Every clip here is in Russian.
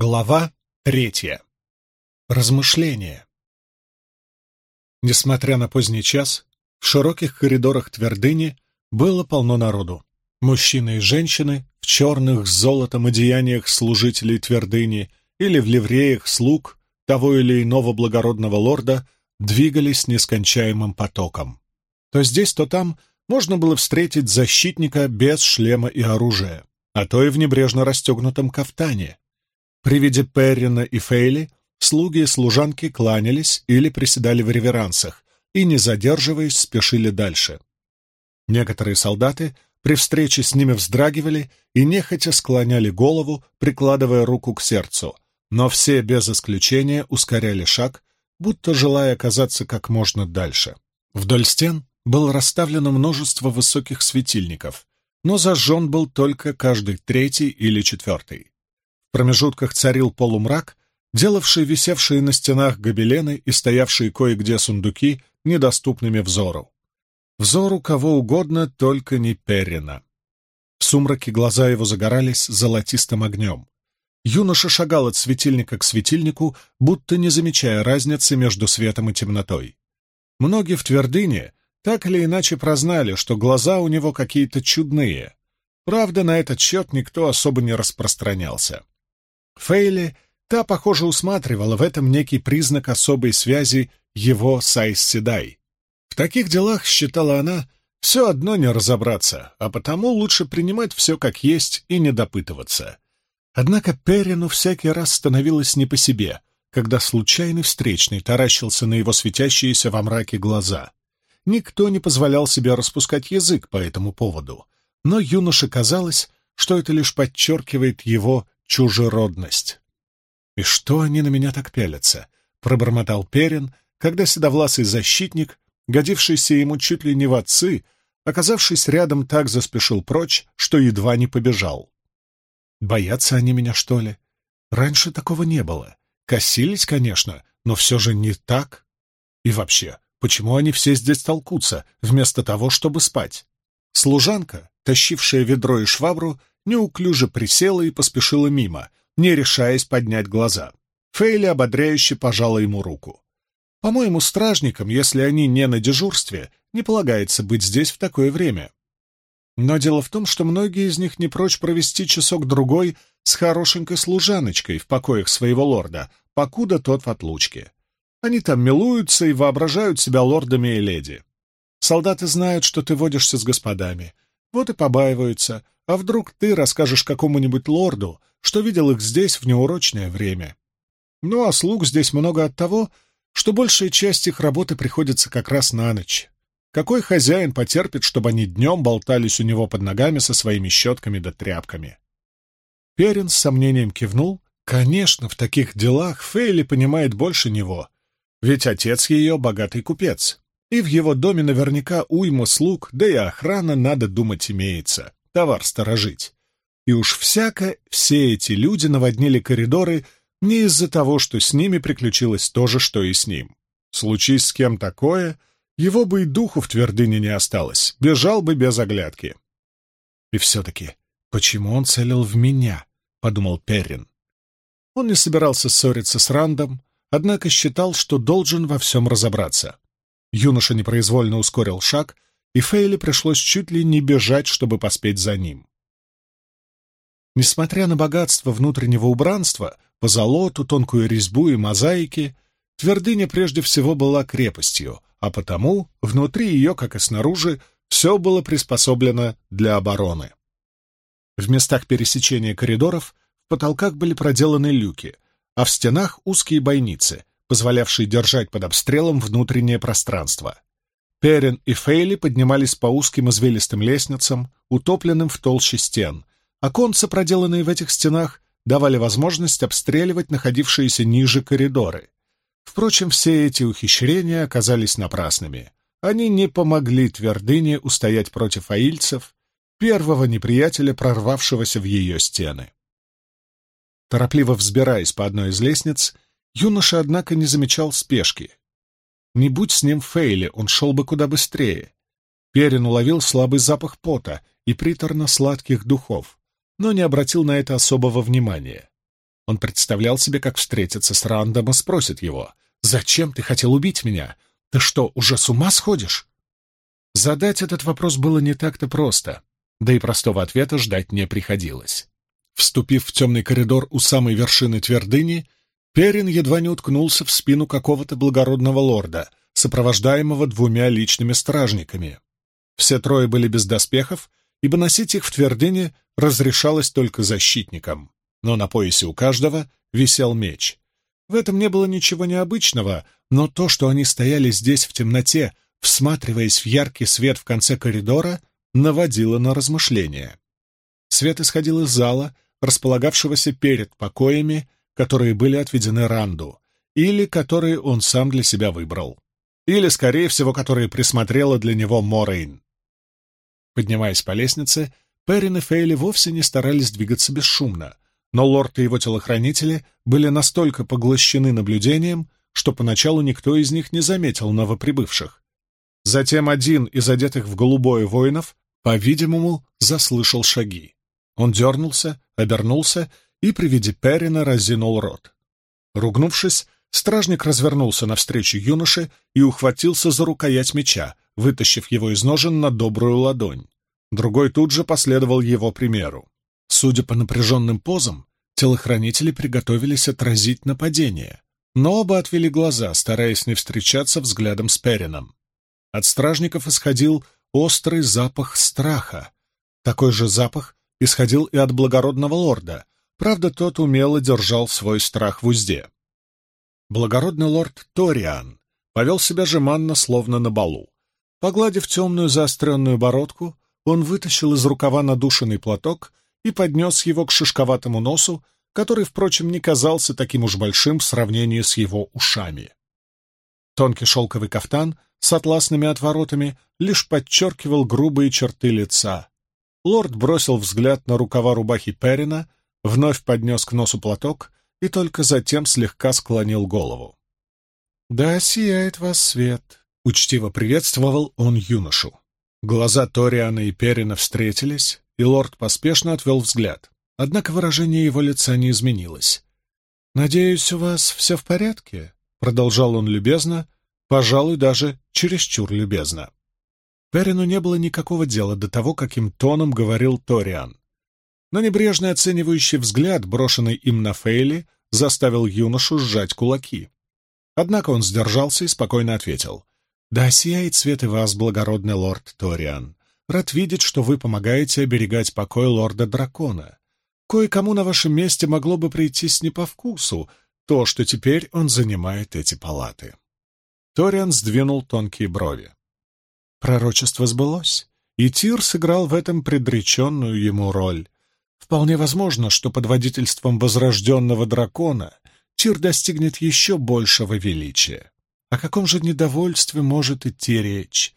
Глава третья. Размышления. Несмотря на поздний час, в широких коридорах твердыни было полно народу. Мужчины и женщины в черных с золотом одеяниях служителей твердыни или в ливреях слуг того или иного благородного лорда двигались нескончаемым потоком. То здесь, то там можно было встретить защитника без шлема и оружия, а то и в небрежно расстегнутом кафтане — при виде Перрина и Фейли слуги и служанки кланялись или приседали в реверансах и, не задерживаясь, спешили дальше. Некоторые солдаты при встрече с ними вздрагивали и нехотя склоняли голову, прикладывая руку к сердцу, но все без исключения ускоряли шаг, будто желая оказаться как можно дальше. Вдоль стен было расставлено множество высоких светильников, но зажжен был только каждый третий или четвертый. В промежутках царил полумрак, делавший висевшие на стенах гобелены и стоявшие кое-где сундуки недоступными взору. Взору кого угодно, только не Перрина. В сумраке глаза его загорались золотистым огнем. Юноша шагал от светильника к светильнику, будто не замечая разницы между светом и темнотой. Многие в твердыне так или иначе прознали, что глаза у него какие-то чудные. Правда, на этот счет никто особо не распространялся. Фейли, та, похоже, усматривала в этом некий признак особой связи его с Айсседай. В таких делах, считала она, все одно не разобраться, а потому лучше принимать все как есть и не допытываться. Однако Перину всякий раз становилось не по себе, когда случайный встречный таращился на его светящиеся во мраке глаза. Никто не позволял себе распускать язык по этому поводу, но юноше казалось, что это лишь подчеркивает его чужеродность. «И что они на меня так пялятся?» — пробормотал Перин, когда седовласый защитник, годившийся ему чуть ли не в отцы, оказавшись рядом, так заспешил прочь, что едва не побежал. «Боятся они меня, что ли? Раньше такого не было. Косились, конечно, но все же не так. И вообще, почему они все здесь толкутся, вместо того, чтобы спать?» Служанка, тащившая ведро и швабру, неуклюже присела и поспешила мимо, не решаясь поднять глаза. Фейли ободряюще пожала ему руку. «По-моему, стражникам, если они не на дежурстве, не полагается быть здесь в такое время. Но дело в том, что многие из них не прочь провести часок-другой с хорошенькой служаночкой в покоях своего лорда, покуда тот в отлучке. Они там милуются и воображают себя лордами и леди. Солдаты знают, что ты водишься с господами, вот и побаиваются, а вдруг ты расскажешь какому-нибудь лорду, что видел их здесь в неурочное время? Ну, а слуг здесь много от того, что большая часть их работы приходится как раз на ночь. Какой хозяин потерпит, чтобы они днем болтались у него под ногами со своими щетками да тряпками? Перин с сомнением кивнул. Конечно, в таких делах Фейли понимает больше него, ведь отец ее богатый купец, и в его доме наверняка уйма слуг, да и охрана, надо думать, имеется товар сторожить. И уж всяко все эти люди наводнили коридоры не из-за того, что с ними приключилось то же, что и с ним. Случись с кем такое, его бы и духу в твердыне не осталось, бежал бы без оглядки. И все-таки, почему он целил в меня? — подумал Перрин. Он не собирался ссориться с Рандом, однако считал, что должен во всем разобраться. Юноша непроизвольно ускорил шаг — и Фейли пришлось чуть ли не бежать, чтобы поспеть за ним. Несмотря на богатство внутреннего убранства, позолоту, тонкую резьбу и мозаики, твердыня прежде всего была крепостью, а потому внутри ее, как и снаружи, все было приспособлено для обороны. В местах пересечения коридоров в потолках были проделаны люки, а в стенах узкие бойницы, позволявшие держать под обстрелом внутреннее пространство. Перин и Фейли поднимались по узким извилистым лестницам, утопленным в толще стен. Оконца, проделанные в этих стенах, давали возможность обстреливать находившиеся ниже коридоры. Впрочем, все эти ухищрения оказались напрасными. Они не помогли твердыне устоять против аильцев, первого неприятеля, прорвавшегося в ее стены. Торопливо взбираясь по одной из лестниц, юноша, однако, не замечал спешки. Не будь с ним Фейли, он шел бы куда быстрее. Перин уловил слабый запах пота и приторно-сладких духов, но не обратил на это особого внимания. Он представлял себе, как встретится с Рандом и спросит его, «Зачем ты хотел убить меня? Ты что, уже с ума сходишь?» Задать этот вопрос было не так-то просто, да и простого ответа ждать не приходилось. Вступив в темный коридор у самой вершины твердыни, Перин едва не уткнулся в спину какого-то благородного лорда, сопровождаемого двумя личными стражниками. Все трое были без доспехов, ибо носить их в твердыне разрешалось только защитникам, но на поясе у каждого висел меч. В этом не было ничего необычного, но то, что они стояли здесь в темноте, всматриваясь в яркий свет в конце коридора, наводило на размышления. Свет исходил из зала, располагавшегося перед покоями, которые были отведены Ранду, или которые он сам для себя выбрал, или, скорее всего, которые присмотрела для него Морейн. Поднимаясь по лестнице, Перрин и Фейли вовсе не старались двигаться бесшумно, но лорд и его телохранители были настолько поглощены наблюдением, что поначалу никто из них не заметил новоприбывших. Затем один из одетых в голубое воинов, по-видимому, заслышал шаги. Он дернулся, обернулся и при виде Перрина разинул рот. Ругнувшись, стражник развернулся навстречу юноше и ухватился за рукоять меча, вытащив его из ножен на добрую ладонь. Другой тут же последовал его примеру. Судя по напряженным позам, телохранители приготовились отразить нападение, но оба отвели глаза, стараясь не встречаться взглядом с Перином. От стражников исходил острый запах страха. Такой же запах исходил и от благородного лорда, правда, тот умело держал свой страх в узде. Благородный лорд Ториан повел себя жеманно, словно на балу. Погладив темную заостренную бородку, он вытащил из рукава надушенный платок и поднес его к шишковатому носу, который, впрочем, не казался таким уж большим в сравнении с его ушами. Тонкий шелковый кафтан с атласными отворотами лишь подчеркивал грубые черты лица. Лорд бросил взгляд на рукава рубахи Перина, вновь поднес к носу платок и только затем слегка склонил голову. «Да сияет вас свет», — учтиво приветствовал он юношу. Глаза Ториана и Перина встретились, и лорд поспешно отвел взгляд. Однако выражение его лица не изменилось. «Надеюсь, у вас все в порядке?» — продолжал он любезно, пожалуй, даже чересчур любезно. Перину не было никакого дела до того, каким тоном говорил Ториан. Но небрежный оценивающий взгляд, брошенный им на Фейли, заставил юношу сжать кулаки. Однако он сдержался и спокойно ответил. «Да сияет свет и вас, благородный лорд Ториан. Рад видеть, что вы помогаете оберегать покой лорда-дракона. Кое-кому на вашем месте могло бы прийтись не по вкусу то, что теперь он занимает эти палаты». Ториан сдвинул тонкие брови. Пророчество сбылось, и Тир сыграл в этом предреченную ему роль. Вполне возможно, что под водительством возрожденного дракона Тир достигнет еще большего величия. О каком же недовольстве может идти речь?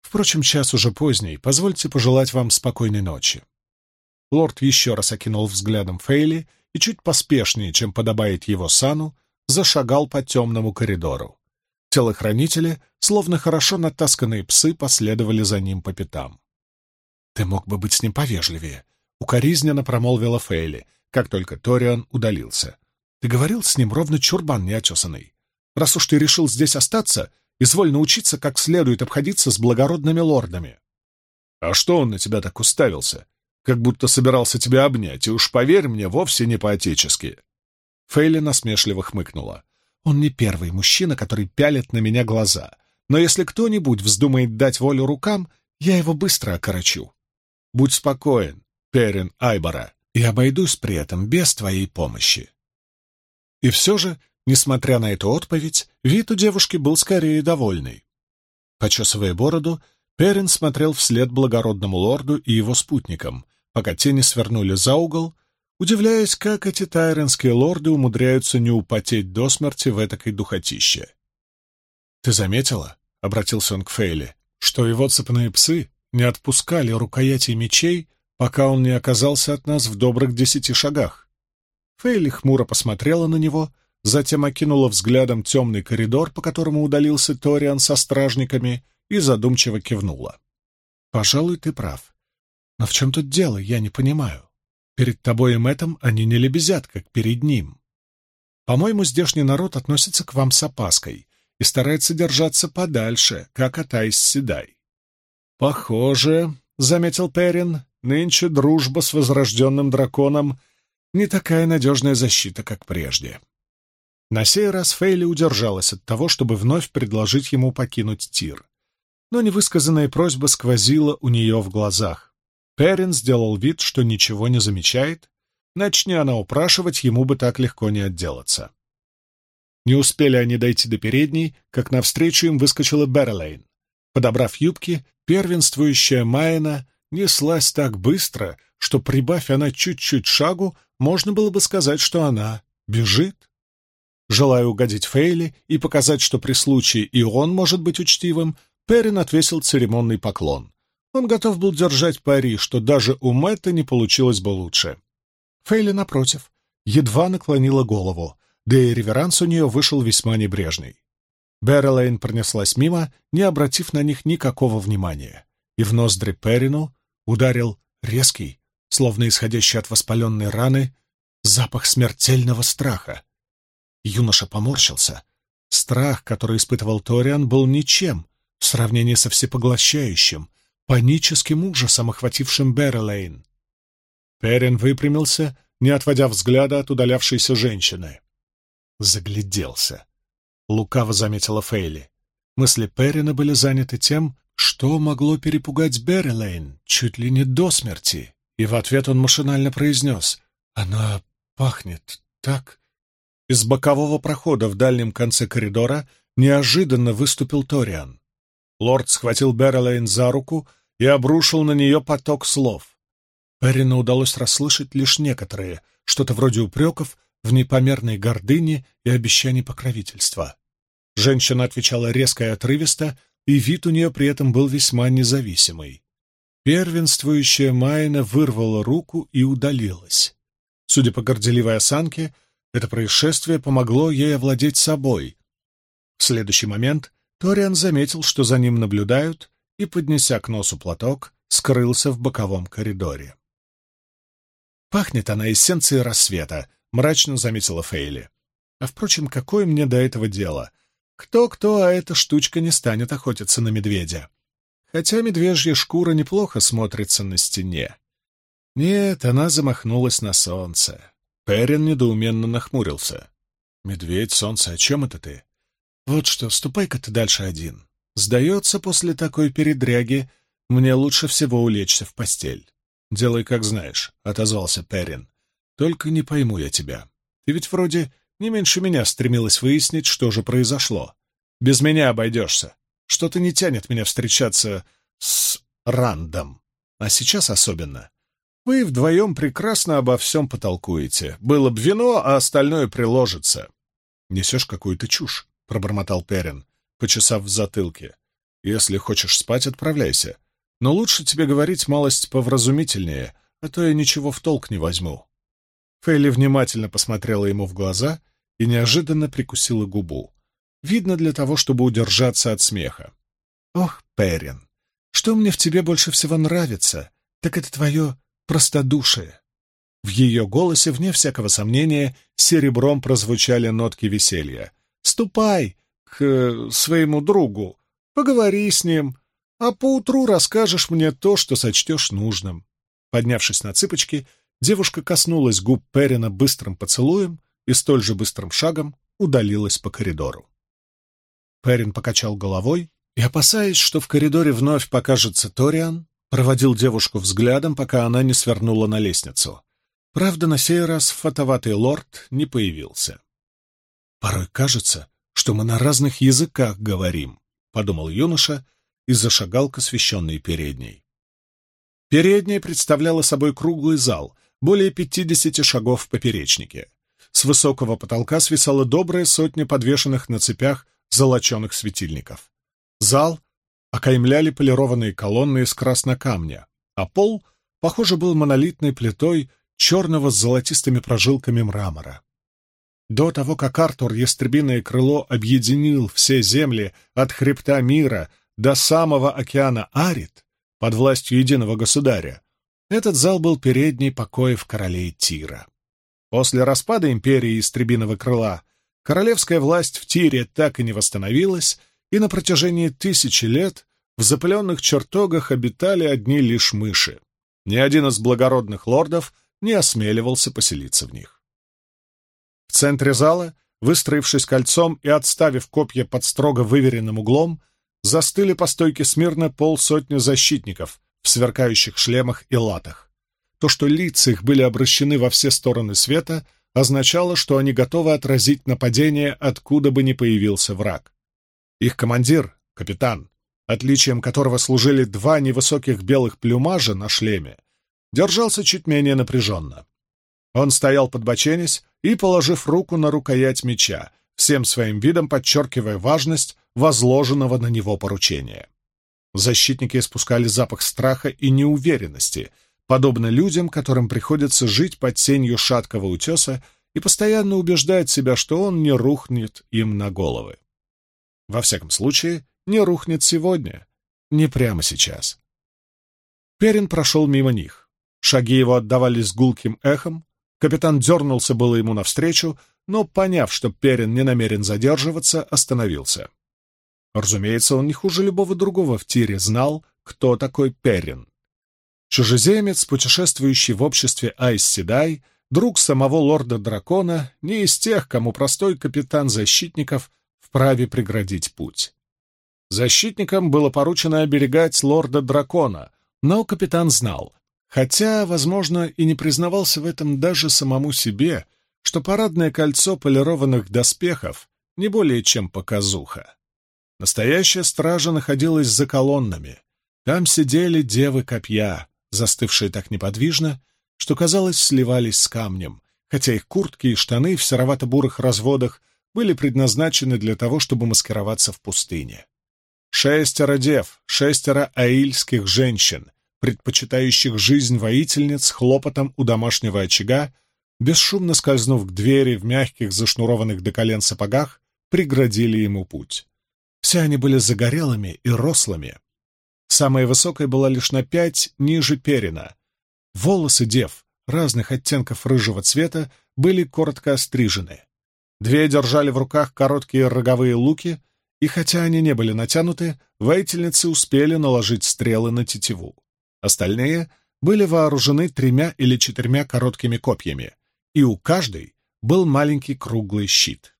Впрочем, час уже поздний, позвольте пожелать вам спокойной ночи. Лорд еще раз окинул взглядом Фейли и чуть поспешнее, чем подобает его сану, зашагал по темному коридору. Телохранители, словно хорошо натасканные псы, последовали за ним по пятам. «Ты мог бы быть с ним повежливее», — укоризненно промолвила Фейли, как только Ториан удалился. «Ты говорил с ним ровно чурбан неотесанный. Раз уж ты решил здесь остаться, изволь научиться, как следует обходиться с благородными лордами. А что он на тебя так уставился? Как будто собирался тебя обнять, и уж поверь мне, вовсе не по-отечески. Фейли насмешливо хмыкнула. Он не первый мужчина, который пялит на меня глаза. Но если кто-нибудь вздумает дать волю рукам, я его быстро окорочу. Будь спокоен, Перин Айбора, и обойдусь при этом без твоей помощи. И все же Несмотря на эту отповедь, вид у девушки был скорее довольный. Почесывая бороду, Перин смотрел вслед благородному лорду и его спутникам, пока те не свернули за угол, удивляясь, как эти тайренские лорды умудряются не употеть до смерти в этакой духотище. «Ты заметила?» — обратился он к Фейле, что его цепные псы не отпускали рукояти мечей, пока он не оказался от нас в добрых десяти шагах. Фейли хмуро посмотрела на него — затем окинула взглядом темный коридор, по которому удалился Ториан со стражниками, и задумчиво кивнула. «Пожалуй, ты прав. Но в чем тут дело, я не понимаю». Перед тобой и Мэттом они не лебезят, как перед ним. По-моему, здешний народ относится к вам с опаской и старается держаться подальше, как Атайс Седай. Похоже, — заметил Перин, — нынче дружба с возрожденным драконом не такая надежная защита, как прежде. На сей раз Фейли удержалась от того, чтобы вновь предложить ему покинуть Тир. Но невысказанная просьба сквозила у нее в глазах. Перин сделал вид, что ничего не замечает. Начни она упрашивать, ему бы так легко не отделаться. Не успели они дойти до передней, как навстречу им выскочила Беррелейн. Подобрав юбки, первенствующая Майна неслась так быстро, что, прибавь она чуть-чуть шагу, можно было бы сказать, что она бежит. Желая угодить Фейли и показать, что при случае и он может быть учтивым, Перин отвесил церемонный поклон. Он готов был держать пари, что даже у Мэтта не получилось бы лучше. Фейли, напротив, едва наклонила голову, да и реверанс у нее вышел весьма небрежный. Беррелейн пронеслась мимо, не обратив на них никакого внимания, и в ноздри Перину ударил резкий, словно исходящий от воспаленной раны, запах смертельного страха. Юноша поморщился. Страх, который испытывал Ториан, был ничем в сравнении со всепоглощающим, паническим ужасом, охватившим Беррелейн. Перин выпрямился, не отводя взгляда от удалявшейся женщины. Загляделся. Лукаво заметила Фейли. Мысли Перина были заняты тем, что могло перепугать Беррелейн чуть ли не до смерти, и в ответ он машинально произнес «Она пахнет так...» Из бокового прохода в дальнем конце коридора неожиданно выступил Ториан. Лорд схватил Беррелейн за руку и обрушил на нее поток слов. Перрину удалось расслышать лишь некоторые, что-то вроде упреков в непомерной гордыне и обещаний покровительства. Женщина отвечала резко и отрывисто, и вид у нее при этом был весьма независимый. Первенствующая Майна вырвала руку и удалилась. Судя по горделивой осанке, это происшествие помогло ей овладеть собой. В следующий момент Ториан заметил, что за ним наблюдают, и, поднеся к носу платок, скрылся в боковом коридоре. «Пахнет она эссенцией рассвета», — мрачно заметила Фейли. «А, впрочем, какое мне до этого дело? Кто-кто, а эта штучка не станет охотиться на медведя. Хотя медвежья шкура неплохо смотрится на стене. Нет, она замахнулась на солнце. Перин недоуменно нахмурился. «Медведь, солнце, о чем это ты?» «Вот что, ступай-ка ты дальше один. Сдается, после такой передряги мне лучше всего улечься в постель». «Делай, как знаешь», — отозвался Перин. «Только не пойму я тебя. Ты ведь вроде не меньше меня стремилась выяснить, что же произошло. Без меня обойдешься. Что-то не тянет меня встречаться с Рандом. А сейчас особенно. Вы вдвоем прекрасно обо всем потолкуете. Было б вино, а остальное приложится. — Несешь какую-то чушь, — пробормотал Перин, почесав в затылке. — Если хочешь спать, отправляйся. Но лучше тебе говорить малость повразумительнее, а то я ничего в толк не возьму. Фейли внимательно посмотрела ему в глаза и неожиданно прикусила губу. Видно для того, чтобы удержаться от смеха. «Ох, Перин, что мне в тебе больше всего нравится, так это твое простодушие. В ее голосе, вне всякого сомнения, серебром прозвучали нотки веселья. «Ступай к э, своему другу, поговори с ним, а поутру расскажешь мне то, что сочтешь нужным». Поднявшись на цыпочки, девушка коснулась губ Перина быстрым поцелуем и столь же быстрым шагом удалилась по коридору. Перин покачал головой и, опасаясь, что в коридоре вновь покажется Ториан, Проводил девушку взглядом, пока она не свернула на лестницу. Правда, на сей раз фотоватый лорд не появился. «Порой кажется, что мы на разных языках говорим», — подумал юноша и зашагал к освещенной передней. Передняя представляла собой круглый зал, более пятидесяти шагов в поперечнике. С высокого потолка свисала добрая сотня подвешенных на цепях золоченых светильников. Зал окаймляли полированные колонны из краснокамня, а пол, похоже, был монолитной плитой черного с золотистыми прожилками мрамора. До того, как Артур Ястребиное крыло объединил все земли от хребта мира до самого океана Арит под властью единого государя, Этот зал был передней покоев королей Тира. После распада империи Истребиного крыла королевская власть в Тире так и не восстановилась, и на протяжении тысячи лет в запыленных чертогах обитали одни лишь мыши. Ни один из благородных лордов не осмеливался поселиться в них. В центре зала, выстроившись кольцом и отставив копья под строго выверенным углом, застыли по стойке смирно полсотни защитников в сверкающих шлемах и латах. То, что лица их были обращены во все стороны света, означало, что они готовы отразить нападение, откуда бы ни появился враг. Их командир, капитан, отличием которого служили два невысоких белых плюмажа на шлеме, держался чуть менее напряженно. Он стоял подбоченясь и положив руку на рукоять меча, всем своим видом подчеркивая важность возложенного на него поручения. Защитники испускали запах страха и неуверенности, подобно людям, которым приходится жить под сенью шаткого утеса и постоянно убеждать себя, что он не рухнет им на головы. Во всяком случае, не рухнет сегодня, не прямо сейчас. Перин прошел мимо них. Шаги его отдавались гулким эхом. Капитан дернулся было ему навстречу, но, поняв, что Перин не намерен задерживаться, остановился. Разумеется, он не хуже любого другого в тире знал, кто такой Перин. Чужеземец, путешествующий в обществе Айс Седай, друг самого лорда-дракона, не из тех, кому простой капитан защитников вправе преградить путь. Защитникам было поручено оберегать лорда-дракона, но капитан знал, хотя, возможно, и не признавался в этом даже самому себе, что парадное кольцо полированных доспехов не более чем показуха. Настоящая стража находилась за колоннами. Там сидели девы копья, застывшие так неподвижно, что, казалось, сливались с камнем, хотя их куртки и штаны в серовато-бурых разводах были предназначены для того, чтобы маскироваться в пустыне. Шестеро дев, шестеро аильских женщин, предпочитающих жизнь воительниц хлопотом у домашнего очага, бесшумно скользнув к двери в мягких зашнурованных до колен сапогах, преградили ему путь. Все они были загорелыми и рослыми. Самая высокая была лишь на пять ниже перина. Волосы дев разных оттенков рыжего цвета были коротко острижены. Две держали в руках короткие роговые луки, и хотя они не были натянуты, воительницы успели наложить стрелы на тетиву. Остальные были вооружены тремя или четырьмя короткими копьями, и у каждой был маленький круглый щит.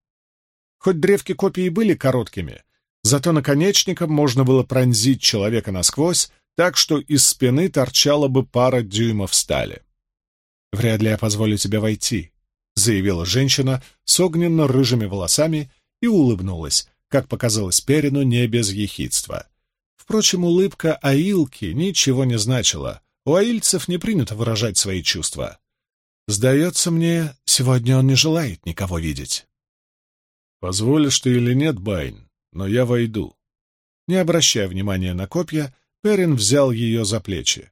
Хоть древки копий были короткими, зато наконечником можно было пронзить человека насквозь, так что из спины торчала бы пара дюймов стали. «Вряд ли я позволю тебе войти», — заявила женщина с огненно-рыжими волосами и улыбнулась, как показалось Перину, не без ехидства. Впрочем, улыбка Аилки ничего не значила. У аильцев не принято выражать свои чувства. Сдается мне, сегодня он не желает никого видеть. Позволишь ты или нет, Байн, но я войду. Не обращая внимания на копья, Перин взял ее за плечи.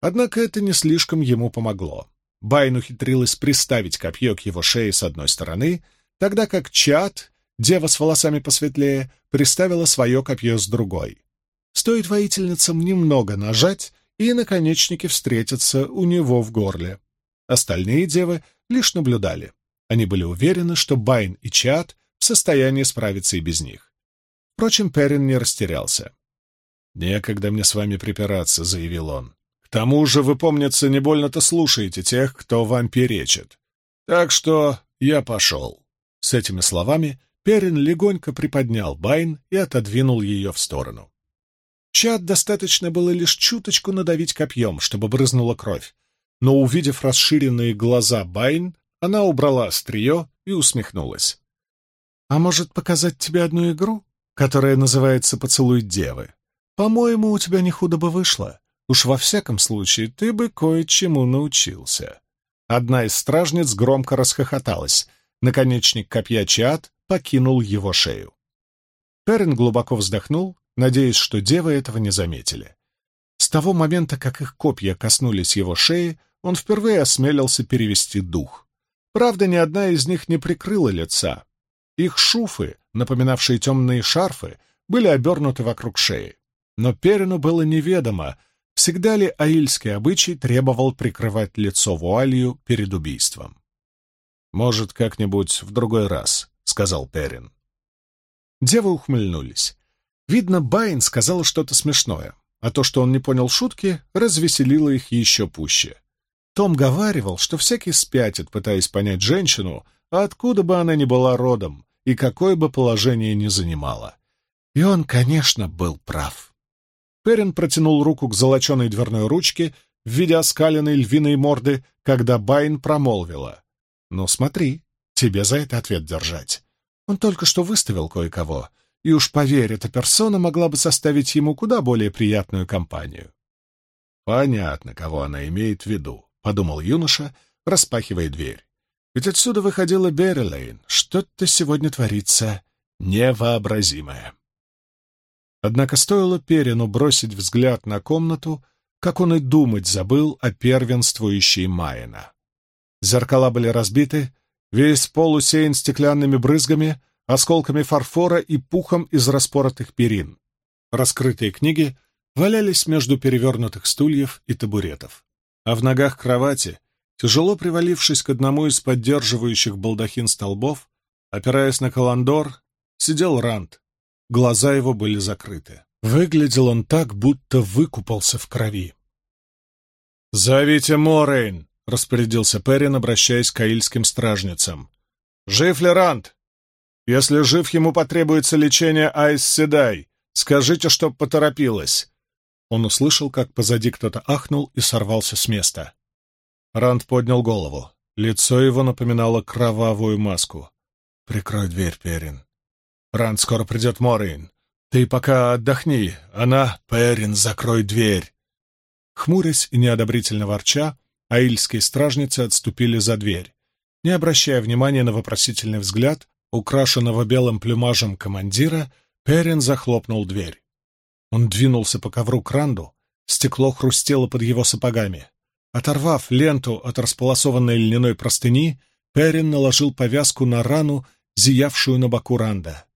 Однако это не слишком ему помогло. Байн ухитрилась приставить копье к его шее с одной стороны, тогда как Чат, дева с волосами посветлее, приставила свое копье с другой. Стоит воительницам немного нажать, и наконечники встретятся у него в горле. Остальные девы лишь наблюдали. Они были уверены, что Байн и Чат в состоянии справиться и без них. Впрочем, Перин не растерялся. «Некогда мне с вами припираться», — заявил он. К тому же, вы, помнится, не больно-то слушаете тех, кто вам перечит. Так что я пошел». С этими словами Перин легонько приподнял Байн и отодвинул ее в сторону. Чад достаточно было лишь чуточку надавить копьем, чтобы брызнула кровь, но, увидев расширенные глаза Байн, она убрала острие и усмехнулась. «А может, показать тебе одну игру, которая называется «Поцелуй девы»? По-моему, у тебя не худо бы вышло. Уж во всяком случае ты бы кое-чему научился. Одна из стражниц громко расхохоталась. Наконечник копья Чиат покинул его шею. Перин глубоко вздохнул, надеясь, что девы этого не заметили. С того момента, как их копья коснулись его шеи, он впервые осмелился перевести дух. Правда, ни одна из них не прикрыла лица. Их шуфы, напоминавшие темные шарфы, были обернуты вокруг шеи. Но Перину было неведомо, Всегда ли аильский обычай требовал прикрывать лицо вуалью перед убийством? «Может, как-нибудь в другой раз», — сказал Перин. Девы ухмыльнулись. Видно, Байн сказала что-то смешное, а то, что он не понял шутки, развеселило их еще пуще. Том говаривал, что всякий спятит, пытаясь понять женщину, откуда бы она ни была родом и какое бы положение ни занимала. И он, конечно, был прав. Перин протянул руку к золоченой дверной ручке в виде оскаленной львиной морды, когда Байн промолвила. «Ну смотри, тебе за это ответ держать. Он только что выставил кое-кого, и уж поверь, эта персона могла бы составить ему куда более приятную компанию». «Понятно, кого она имеет в виду», — подумал юноша, распахивая дверь. «Ведь отсюда выходила Беррилейн. Что-то сегодня творится невообразимое». Однако стоило Перину бросить взгляд на комнату, как он и думать забыл о первенствующей Майена. Зеркала были разбиты, весь пол усеян стеклянными брызгами, осколками фарфора и пухом из распоротых перин. Раскрытые книги валялись между перевернутых стульев и табуретов. А в ногах кровати, тяжело привалившись к одному из поддерживающих балдахин столбов, опираясь на каландор, сидел Рант. Глаза его были закрыты. Выглядел он так, будто выкупался в крови. «Зовите Морейн!» — распорядился Перин, обращаясь к аильским стражницам. «Жив ли Рант? Если жив, ему потребуется лечение Айс Седай. Скажите, чтоб поторопилась». Он услышал, как позади кто-то ахнул и сорвался с места. Ранд поднял голову. Лицо его напоминало кровавую маску. «Прикрой дверь, Перин». «Ранд, скоро придет Морейн. Ты пока отдохни. Она... Перин, закрой дверь». Хмурясь и неодобрительно ворча, аильские стражницы отступили за дверь. Не обращая внимания на вопросительный взгляд, украшенного белым плюмажем командира, Перин захлопнул дверь. Он двинулся по ковру к ранду, стекло хрустело под его сапогами. Оторвав ленту от располосованной льняной простыни, Перин наложил повязку на рану, зиявшую на боку ранда.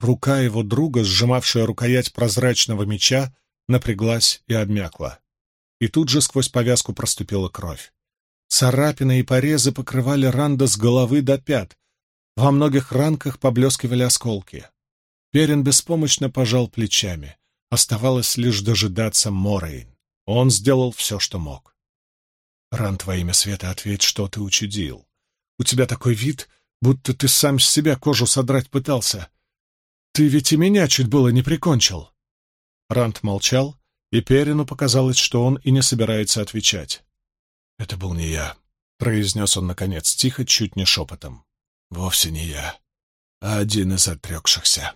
Рука его друга, сжимавшая рукоять прозрачного меча, напряглась и обмякла и тут же сквозь повязку проступила кровь. Царапины и порезы покрывали Ранда с головы до пят. Во многих ранках поблескивали осколки. Перин беспомощно пожал плечами. Оставалось лишь дожидаться Морейн. Он сделал все, что мог. «Ранд, во имя света, ответь, что ты учудил. У тебя такой вид, будто ты сам с себя кожу содрать пытался. Ты ведь и меня чуть было не прикончил». Ранд молчал, и Перину показалось, что он и не собирается отвечать. «Это был не я», — произнес он, наконец, тихо, чуть не шепотом. «Вовсе не я, а один из отрекшихся».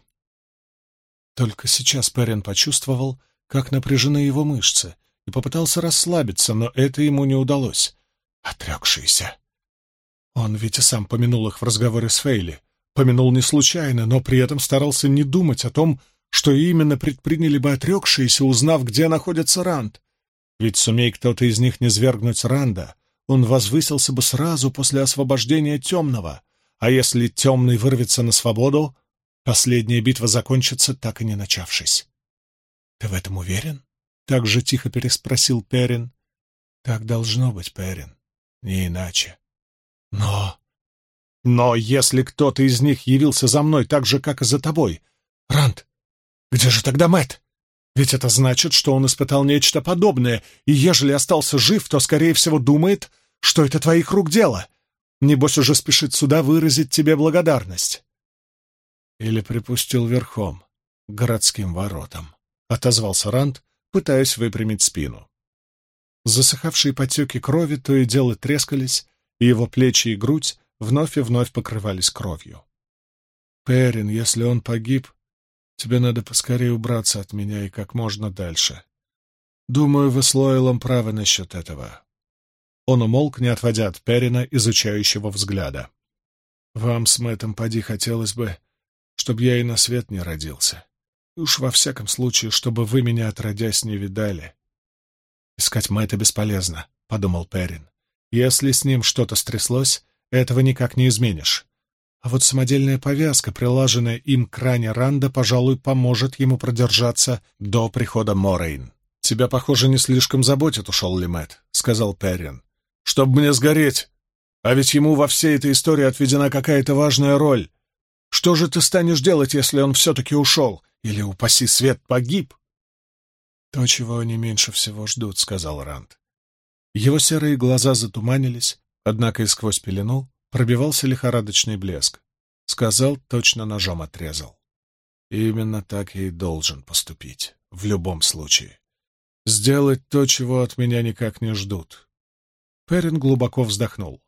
Только сейчас Перин почувствовал, как напряжены его мышцы, и попытался расслабиться, но это ему не удалось. Отрекшиеся. Он ведь и сам помянул их в разговоре с Фейли. Помянул не случайно, но при этом старался не думать о том, что именно предприняли бы отрекшиеся, узнав, где находится Ранд. Ведь сумей кто-то из них не свергнуть Ранда, он возвысился бы сразу после освобождения Темного, а если Темный вырвется на свободу, последняя битва закончится, так и не начавшись. — Ты в этом уверен? — так же тихо переспросил Перин. — Так должно быть, Перин, не иначе. Но... Но если кто-то из них явился за мной так же, как и за тобой... Ранд, где же тогда Мэт? Ведь это значит, что он испытал нечто подобное, и ежели остался жив, то, скорее всего, думает, что это твоих рук дело. Небось уже спешит сюда выразить тебе благодарность. Или припустил верхом, к городским воротам, — отозвался Ранд, пытаясь выпрямить спину. Засыхавшие потеки крови то и дело трескались, и его плечи и грудь вновь и вновь покрывались кровью. Перин, если он погиб, Тебе надо поскорее убраться от меня и как можно дальше. Думаю, вы с Лойлом правы насчет этого. Он умолк, не отводя от Перина изучающего взгляда. Вам с Мэттом поди хотелось бы, чтобы я и на свет не родился. Уж во всяком случае, чтобы вы меня отродясь не видали. Искать Мэтта бесполезно, — подумал Перин. Если с ним что-то стряслось, этого никак не изменишь. А вот самодельная повязка, прилаженная им к ране Ранда, пожалуй, поможет ему продержаться до прихода Морейн. «Тебя, похоже, не слишком заботит, ушел ли Мэтт», — сказал Перрин. «Чтоб мне сгореть! А ведь ему во всей этой истории отведена какая-то важная роль. Что же ты станешь делать, если он все-таки ушел? Или, упаси свет, погиб?» «То, чего они меньше всего ждут», — сказал Ранд. Его серые глаза затуманились, однако и сквозь пелену пробивался лихорадочный блеск. Сказал, точно ножом отрезал. именно так я и должен поступить, в любом случае. Сделать то, чего от меня никак не ждут. Перин глубоко вздохнул.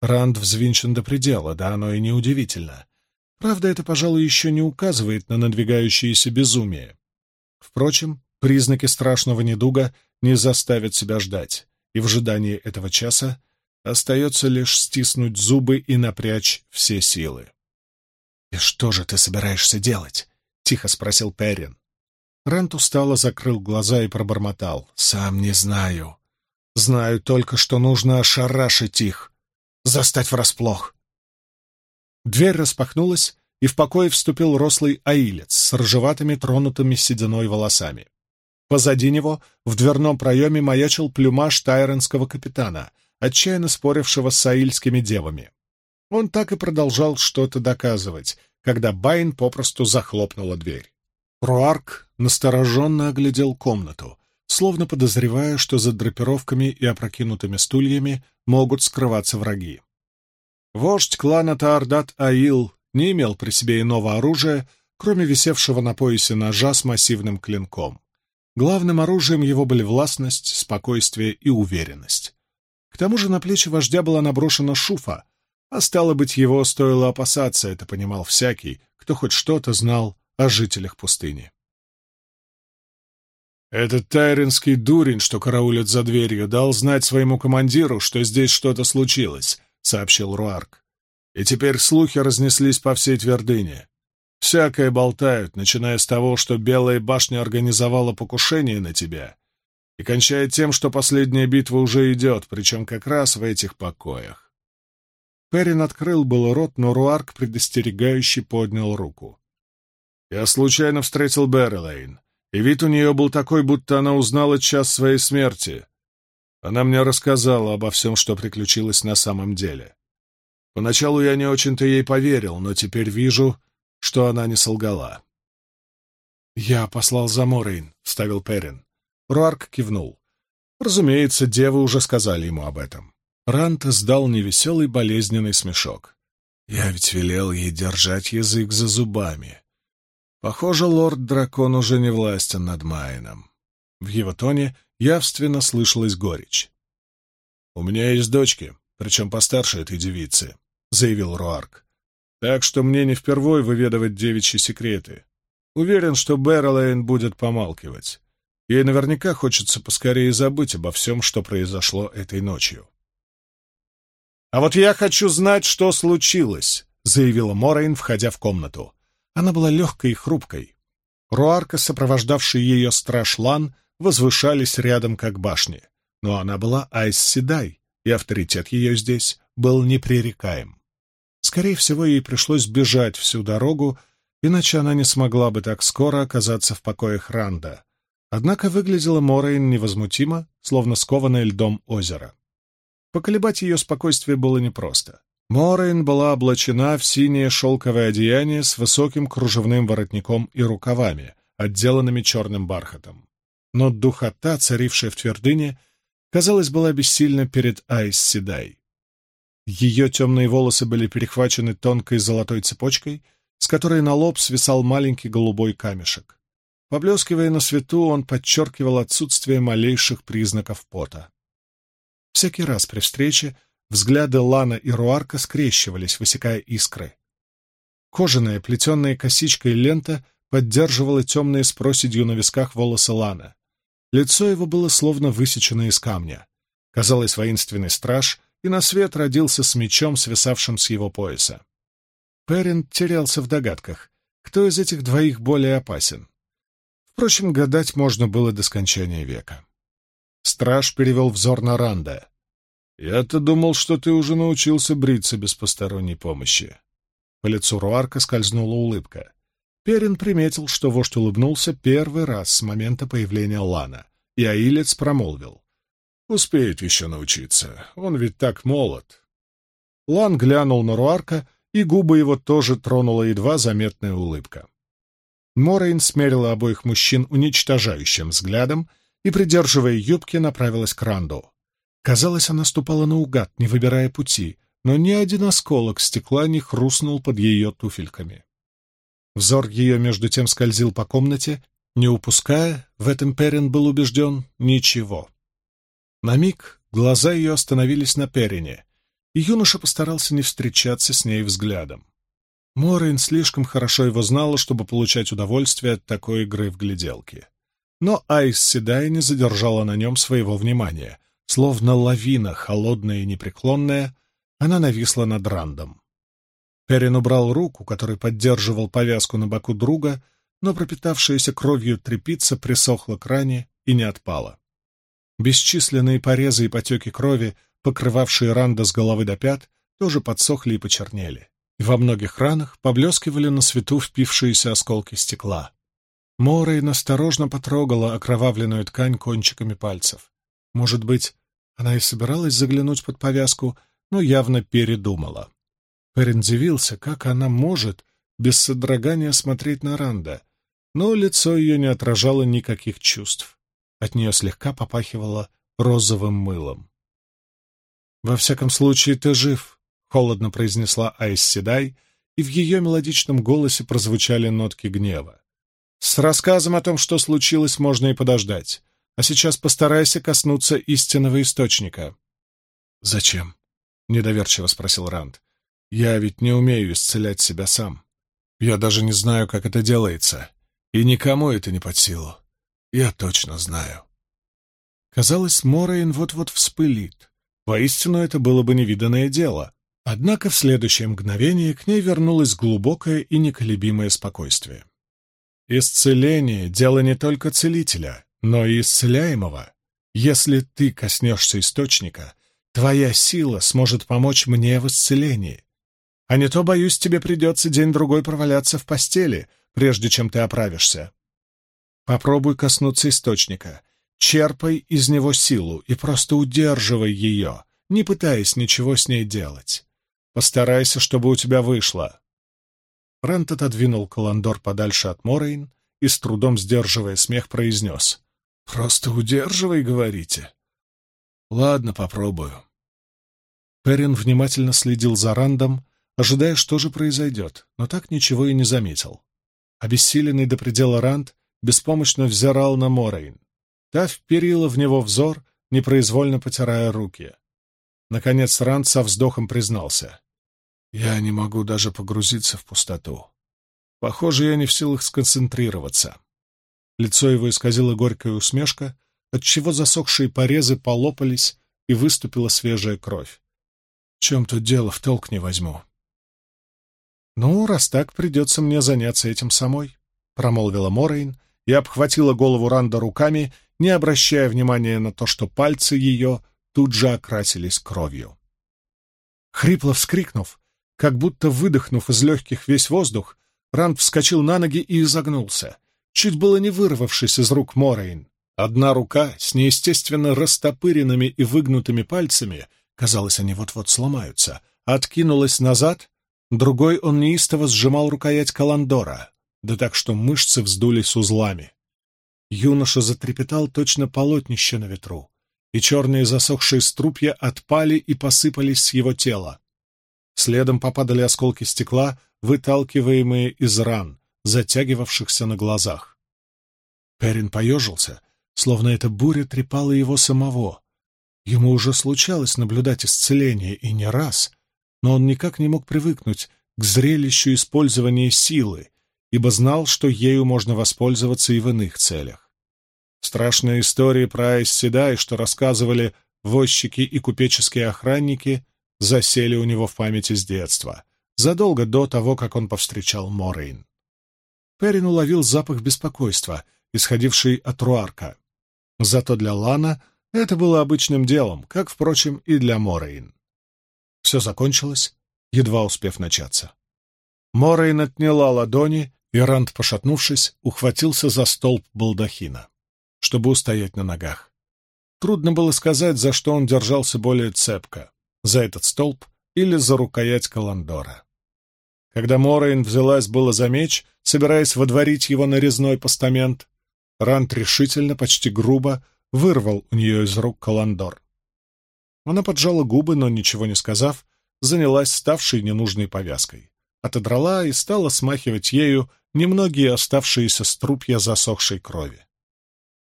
Ранд взвинчен до предела, да оно и неудивительно. Правда, это, пожалуй, еще не указывает на надвигающееся безумие. Впрочем, признаки страшного недуга не заставят себя ждать, и в ожидании этого часа остается лишь стиснуть зубы и напрячь все силы. «И что же ты собираешься делать?» — тихо спросил Перрин. Рент устало закрыл глаза и пробормотал. «Сам не знаю. Знаю только, что нужно ошарашить их, застать врасплох». Дверь распахнулась, и в покой вступил рослый аилец с ржеватыми тронутыми сединой волосами. Позади него в дверном проеме маячил плюмаж тайронского капитана, отчаянно спорившего с аильскими девами. Он так и продолжал что-то доказывать, когда Байн попросту захлопнула дверь. Руарк настороженно оглядел комнату, словно подозревая, что за драпировками и опрокинутыми стульями могут скрываться враги. Вождь клана Таордат Аил не имел при себе иного оружия, кроме висевшего на поясе ножа с массивным клинком. Главным оружием его были властность, спокойствие и уверенность. К тому же на плечи вождя была наброшена шуфа, а стало быть, его стоило опасаться, это понимал всякий, кто хоть что-то знал о жителях пустыни. Этот тайринский дурень, что караулит за дверью, дал знать своему командиру, что здесь что-то случилось, — сообщил Руарк. И теперь слухи разнеслись по всей твердыне. Всякое болтают, начиная с того, что Белая башня организовала покушение на тебя, и кончая тем, что последняя битва уже идет, причем как раз в этих покоях. Перин открыл был рот, но Руарк предостерегающе поднял руку. «Я случайно встретил Беррилейн, и вид у нее был такой, будто она узнала час своей смерти. Она мне рассказала обо всем, что приключилось на самом деле. Поначалу я не очень-то ей поверил, но теперь вижу, что она не солгала». «Я послал за Морейн», — вставил Перин. Руарк кивнул. Разумеется, девы уже сказали ему об этом. Рант сдал невеселый болезненный смешок. Я ведь велел ей держать язык за зубами. Похоже, лорд-дракон уже не властен над Майном. В его тоне явственно слышалась горечь. «У меня есть дочки, причем постарше этой девицы», — заявил Руарк. «Так что мне не впервой выведывать девичьи секреты. Уверен, что Бэрролейн будет помалкивать. Ей наверняка хочется поскорее забыть обо всем, что произошло этой ночью». «А вот я хочу знать, что случилось», — заявила Морейн, входя в комнату. Она была легкой и хрупкой. Руарка, сопровождавший ее страж Лан, возвышались рядом, как башни. Но она была Айс Седай, и авторитет ее здесь был непререкаем. Скорее всего, ей пришлось бежать всю дорогу, иначе она не смогла бы так скоро оказаться в покоях Ранда. Однако выглядела Морейн невозмутимо, словно скованное льдом озеро. Поколебать ее спокойствие было непросто. Морейн была облачена в синее шелковое одеяние с высоким кружевным воротником и рукавами, отделанными черным бархатом. Но духота, царившая в твердыне, казалось, была бессильна перед Айс Седай. Ее темные волосы были перехвачены тонкой золотой цепочкой, с которой на лоб свисал маленький голубой камешек. Поблескивая на свету, он подчеркивал отсутствие малейших признаков пота. Всякий раз при встрече взгляды Лана и Руарка скрещивались, высекая искры. Кожаная, плетенная косичкой лента поддерживала темные с проседью на висках волосы Лана. Лицо его было словно высечено из камня. Казалось, воинственный страж и на свет родился с мечом, свисавшим с его пояса. Перин терялся в догадках, кто из этих двоих более опасен. Впрочем, гадать можно было до скончания века. Страж перевел взор на Ранда. «Я-то думал, что ты уже научился бриться без посторонней помощи». По лицу Руарка скользнула улыбка. Перин приметил, что вождь улыбнулся первый раз с момента появления Лана, и Аилец промолвил. «Успеет еще научиться, он ведь так молод». Лан глянул на Руарка, и губы его тоже тронула едва заметная улыбка. Морейн смерила обоих мужчин уничтожающим взглядом и, придерживая юбки, направилась к Ранду. Казалось, она ступала наугад, не выбирая пути, но ни один осколок стекла не хрустнул под ее туфельками. Взор ее между тем скользил по комнате, не упуская, в этом Перин был убежден, ничего. На миг глаза ее остановились на Перине, и юноша постарался не встречаться с ней взглядом. Морейн слишком хорошо его знала, чтобы получать удовольствие от такой игры в гляделки. Но Айс Седай не задержала на нем своего внимания. Словно лавина, холодная и непреклонная, она нависла над Рандом. Перин убрал руку, который поддерживал повязку на боку друга, но пропитавшаяся кровью трепица присохла к ране и не отпала. Бесчисленные порезы и потеки крови, покрывавшие Ранда с головы до пят, тоже подсохли и почернели во многих ранах поблескивали на свету впившиеся осколки стекла. Морейн осторожно потрогала окровавленную ткань кончиками пальцев. Может быть, она и собиралась заглянуть под повязку, но явно передумала. Перин дивился, как она может без содрогания смотреть на Ранда, но лицо ее не отражало никаких чувств. От нее слегка попахивало розовым мылом. «Во всяком случае, ты жив», — холодно произнесла Айс Седай, и в ее мелодичном голосе прозвучали нотки гнева. «С рассказом о том, что случилось, можно и подождать. А сейчас постарайся коснуться истинного источника». «Зачем?» — недоверчиво спросил Ранд. «Я ведь не умею исцелять себя сам. Я даже не знаю, как это делается. И никому это не под силу. Я точно знаю». Казалось, Морейн вот-вот вспылит. Воистину, это было бы невиданное дело. Однако в следующее мгновение к ней вернулось глубокое и неколебимое спокойствие. Исцеление — дело не только целителя, но и исцеляемого. Если ты коснешься источника, твоя сила сможет помочь мне в исцелении. А не то, боюсь, тебе придется день-другой проваляться в постели, прежде чем ты оправишься. Попробуй коснуться источника, черпай из него силу и просто удерживай ее, не пытаясь ничего с ней делать. Постарайся, чтобы у тебя вышло. Рент отодвинул Каландор подальше от Морейн и, с трудом сдерживая смех, произнес. «Просто удерживай, говорите?» «Ладно, попробую». Перин внимательно следил за Рандом, ожидая, что же произойдет, но так ничего и не заметил. Обессиленный до предела Ранд беспомощно взирал на Морейн. Та вперила в него взор, непроизвольно потирая руки. Наконец Ранд со вздохом признался. Я не могу даже погрузиться в пустоту. Похоже, я не в силах сконцентрироваться. Лицо его исказило горькая усмешка, отчего засохшие порезы полопались и выступила свежая кровь. В чем тут дело, в толк не возьму. «Ну, раз так, придется мне заняться этим самой», — промолвила Морейн и обхватила голову Ранда руками, не обращая внимания на то, что пальцы ее тут же окрасились кровью. Хрипло вскрикнув, как будто выдохнув из легких весь воздух, Ранд вскочил на ноги и изогнулся, чуть было не вырвавшись из рук Морейн. Одна рука с неестественно растопыренными и выгнутыми пальцами, казалось, они вот-вот сломаются, откинулась назад, другой он неистово сжимал рукоять Каландора, да так что мышцы вздулись узлами. Юноша затрепетал точно полотнище на ветру, и черные засохшие струпья отпали и посыпались с его тела. Следом попадали осколки стекла, выталкиваемые из ран, затягивавшихся на глазах. Перин поежился, словно эта буря трепала его самого. Ему уже случалось наблюдать исцеление, и не раз, но он никак не мог привыкнуть к зрелищу использования силы, ибо знал, что ею можно воспользоваться и в иных целях. Страшные истории про Айсседай, что рассказывали возчики и купеческие охранники, засели у него в памяти с детства, задолго до того, как он повстречал Морейн. Перин уловил запах беспокойства, исходивший от Руарка. Зато для Лана это было обычным делом, как, впрочем, и для Морейн. Все закончилось, едва успев начаться. Морейн отняла ладони, и Ранд, пошатнувшись, ухватился за столб балдахина. чтобы устоять на ногах. Трудно было сказать, за что он держался более цепко — за этот столб или за рукоять Каландора. Когда Морейн взялась было за меч, собираясь водворить его на резной постамент, Рант решительно, почти грубо, вырвал у нее из рук Каландор. Она поджала губы, но, ничего не сказав, занялась ставшей ненужной повязкой. Отодрала и стала смахивать ею немногие оставшиеся струпья засохшей крови.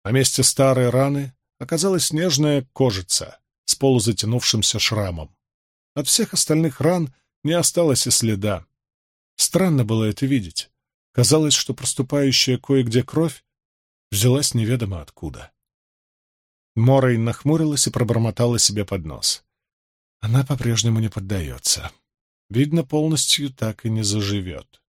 На месте старой раны оказалась нежная кожица с полузатянувшимся шрамом. От всех остальных ран не осталось и следа. Странно было это видеть. Казалось, что проступающая кое-где кровь взялась неведомо откуда. Морой нахмурилась и пробормотала себе под нос. Она по-прежнему не поддается. Видно, полностью так и не заживет.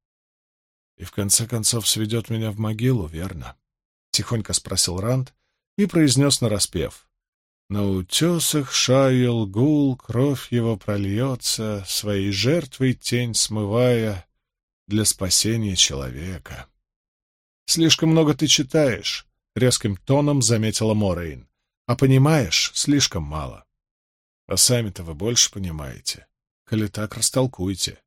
И в конце концов сведет меня в могилу, верно? — тихонько спросил Ранд и произнес нараспев. На утесах шаял гул, кровь его прольется, своей жертвой тень смывая для спасения человека. «Слишком много ты читаешь», — резким тоном заметила Морейн. «А понимаешь, слишком мало. А сами-то вы больше понимаете. Коли так, растолкуйте.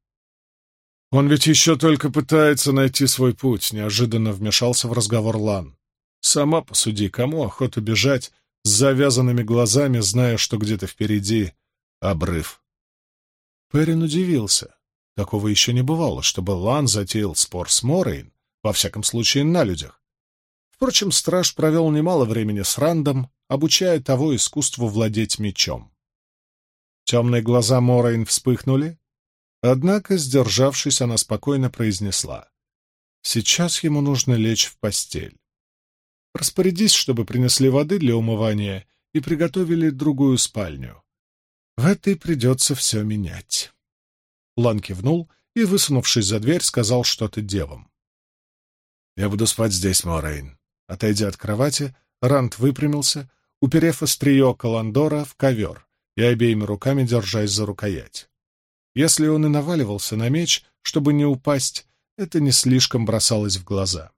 «Он ведь еще только пытается найти свой путь», — неожиданно вмешался в разговор Лан. «Сама посуди, кому охота бежать с завязанными глазами, зная, что где-то впереди обрыв?» Перин удивился. Такого еще не бывало, чтобы Лан затеял спор с Морейн, во всяком случае на людях. Впрочем, страж провел немало времени с Рандом, обучая того искусству владеть мечом. Темные глаза Морейн вспыхнули, Однако, сдержавшись, она спокойно произнесла. «Сейчас ему нужно лечь в постель. Распорядись, чтобы принесли воды для умывания и приготовили другую спальню. В этой придется все менять». Лан кивнул и, высунувшись за дверь, сказал что-то девам. «Я буду спать здесь, Морейн». Отойдя от кровати, Рант выпрямился, уперев острие Каландора в ковер и обеими руками держась за рукоять. Если он и наваливался на меч, чтобы не упасть, это не слишком бросалось в глаза.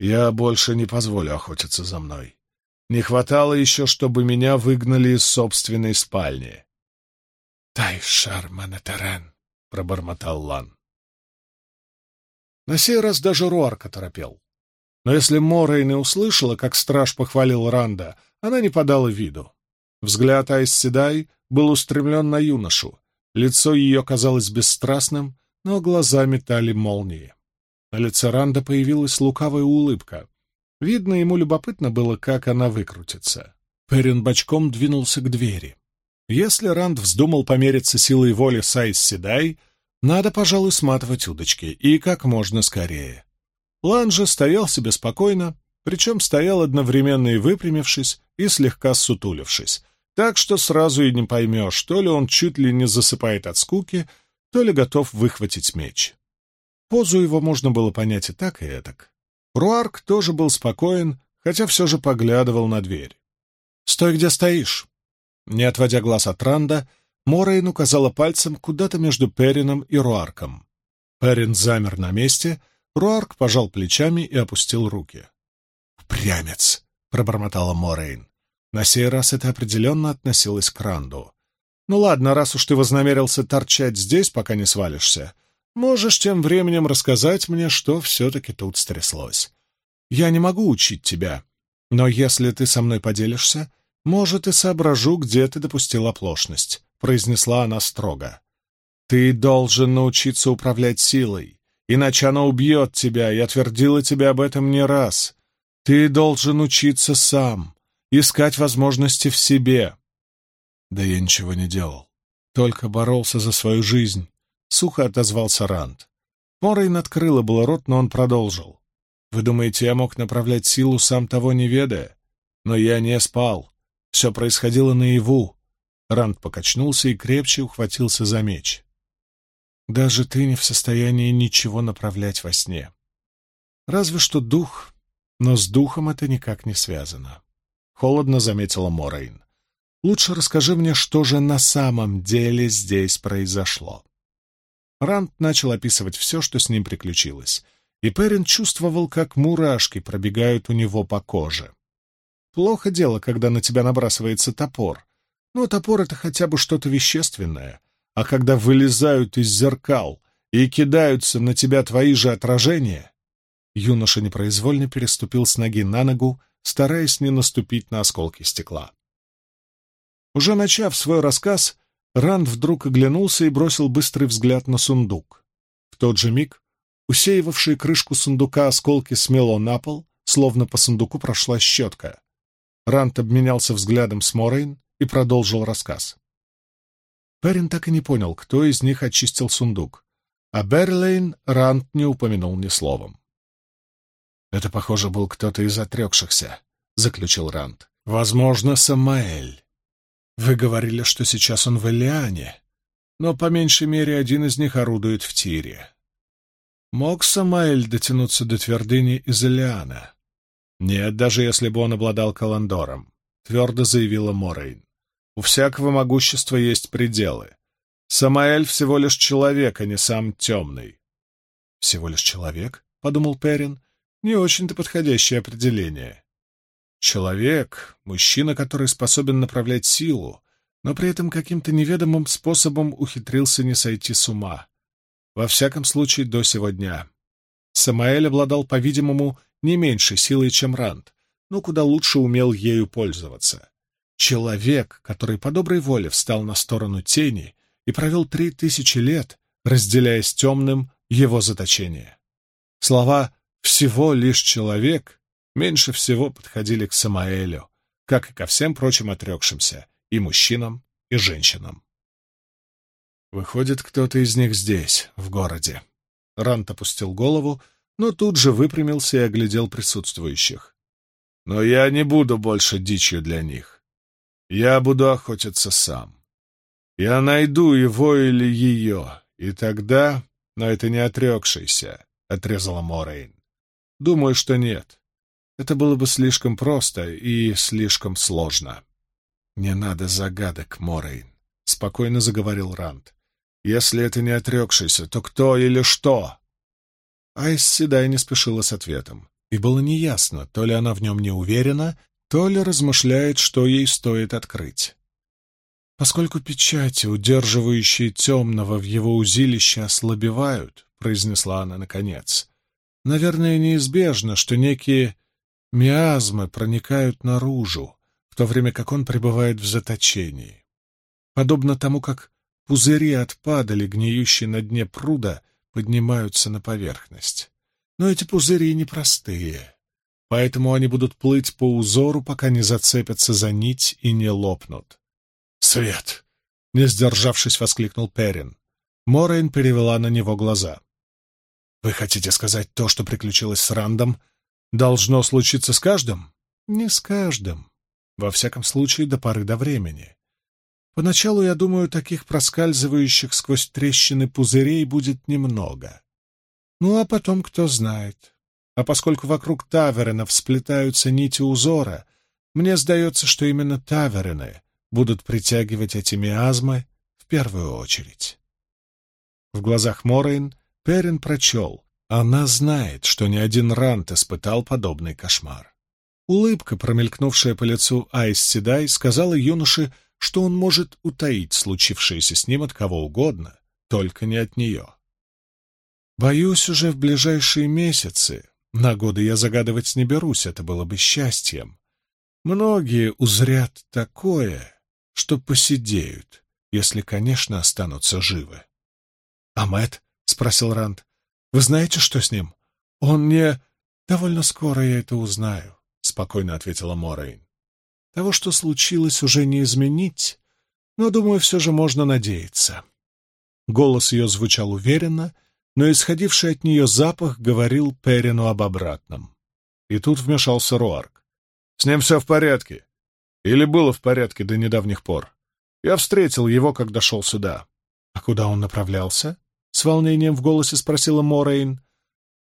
«Я больше не позволю охотиться за мной. Не хватало еще, чтобы меня выгнали из собственной спальни». «Тай шарманетерен», — пробормотал Лан. На сей раз даже Руарка торопел. Но если Морейн не услышала, как страж похвалил Ранда, она не подала виду. Взгляд Айс Седай был устремлен на юношу, Лицо ее казалось бесстрастным, но глаза метали молнии. На лице Ранда появилась лукавая улыбка. Видно, ему любопытно было, как она выкрутится. Перин бочком двинулся к двери. Если Ранд вздумал помериться силой воли с Айс Седай, надо, пожалуй, сматывать удочки, и как можно скорее. Лан же стоял себе спокойно, причем стоял одновременно и выпрямившись, и слегка сутулившись, так что сразу и не поймешь, то ли он чуть ли не засыпает от скуки, то ли готов выхватить меч. Позу его можно было понять и так, и этак. Руарк тоже был спокоен, хотя все же поглядывал на дверь. «Стой, где стоишь!» Не отводя глаз от Ранда, Морейн указала пальцем куда-то между Перином и Руарком. Перин замер на месте, Руарк пожал плечами и опустил руки. «Прямец!» — пробормотала Морейн. На сей раз это определенно относилось к Ранду. «Ну ладно, раз уж ты вознамерился торчать здесь, пока не свалишься, можешь тем временем рассказать мне, что все-таки тут стряслось. Я не могу учить тебя, но если ты со мной поделишься, может, и соображу, где ты допустил оплошность», — произнесла она строго. «Ты должен научиться управлять силой, иначе она убьет тебя, я твердила тебе об этом не раз. Ты должен учиться сам» искать возможности в себе. Да я ничего не делал, только боролся за свою жизнь, — сухо отозвался Ранд. Морейн открыла было рот, но он продолжил. Вы думаете, я мог направлять силу, сам того не ведая? Но я не спал. Все происходило наяву. Ранд покачнулся и крепче ухватился за меч. Даже ты не в состоянии ничего направлять во сне. Разве что дух, но с духом это никак не связано. — холодно заметила Морейн. «Лучше расскажи мне, что же на самом деле здесь произошло». Ранд начал описывать все, что с ним приключилось, и Перин чувствовал, как мурашки пробегают у него по коже. Плохо дело, когда на тебя набрасывается топор. Но топор — это хотя бы что-то вещественное. А когда вылезают из зеркал и кидаются на тебя твои же отражения... Юноша непроизвольно переступил с ноги на ногу, стараясь не наступить на осколки стекла. Уже начав свой рассказ, Ранд вдруг оглянулся и бросил быстрый взгляд на сундук. В тот же миг усеивавшие крышку сундука осколки смело на пол, словно по сундуку прошла щетка. Рант обменялся взглядом с Морейн и продолжил рассказ. Перин так и не понял, кто из них очистил сундук, а Берлейн Рант не упомянул ни словом. «Это, похоже, был кто-то из отрекшихся», — заключил Рант. «Возможно, Самаэль. Вы говорили, что сейчас он в Элиане, но по меньшей мере один из них орудует в Тире. Мог Самаэль дотянуться до твердыни из Элиана? Нет, даже если бы он обладал Каландором, — твердо заявила Морейн. У всякого могущества есть пределы. Самаэль всего лишь человек, а не сам темный. «Всего лишь человек?» — подумал Перин. «Не очень-то подходящее определение. Человек — мужчина, который способен направлять силу, но при этом каким-то неведомым способом ухитрился не сойти с ума. Во всяком случае, до сего дня. Самаэль обладал, по-видимому, не меньшей силой, чем Ранд, но куда лучше умел ею пользоваться. Человек, который по доброй воле встал на сторону тени и провел три тысячи лет, разделяя с темным его заточение. Слова «всего лишь человек» меньше всего подходили к Самаэлю, как и ко всем прочим отрекшимся, и мужчинам, и женщинам. Выходит, кто-то из них здесь, в городе. Рант опустил голову, но тут же выпрямился и оглядел присутствующих. Но я не буду больше дичью для них. Я буду охотиться сам. Я найду его или ее, и тогда... Но это не отрекшийся, — отрезала Морейн. Думаю, что нет. Это было бы слишком просто и слишком сложно. «Не надо загадок, Морейн», — спокойно заговорил Ранд. Если это не отрекшийся, то кто или что? Айс Седай не спешила с ответом, и было неясно, то ли она в нем не уверена, то ли размышляет, что ей стоит открыть. «Поскольку печати, удерживающие темного в его узилище, ослабевают», — произнесла она наконец, — «наверное, неизбежно, что некие миазмы проникают наружу, в то время как он пребывает в заточении. Подобно тому, как Пузыри от падали, гниющие на дне пруда, поднимаются на поверхность. Но эти пузыри непростые, поэтому они будут плыть по узору, пока не зацепятся за нить и не лопнут. «Свет!» — не сдержавшись, воскликнул Перин. Морейн перевела на него глаза. «Вы хотите сказать, то, что приключилось с Рандом, должно случиться с каждым?» «Не с каждым. Во всяком случае, до поры до времени. Поначалу, я думаю, таких проскальзывающих сквозь трещины пузырей будет немного. Ну, а потом кто знает. А поскольку вокруг таверенов сплетаются нити узора, мне сдается, что именно таверены будут притягивать эти миазмы в первую очередь. В глазах Морейн Перин прочел. Она знает, что ни один рант испытал подобный кошмар. Улыбка, промелькнувшая по лицу Айс Седай, сказала юноше, что он может утаить случившееся с ним от кого угодно, только не от нее. Боюсь, уже в ближайшие месяцы, на годы я загадывать не берусь, это было бы счастьем. Многие узрят такое, что посидеют, если, конечно, останутся живы. — А Мэтт? — спросил Ранд. — Вы знаете, что с ним? Он не... — Довольно скоро я это узнаю, — спокойно ответила Морейн. Того, что случилось, уже не изменить, но, думаю, все же можно надеяться. Голос ее звучал уверенно, но исходивший от нее запах говорил Перину об обратном. И тут вмешался Руарк. «С ним все в порядке. Или было в порядке до недавних пор. Я встретил его, когда шел сюда». «А куда он направлялся?» — с волнением в голосе спросила Морейн.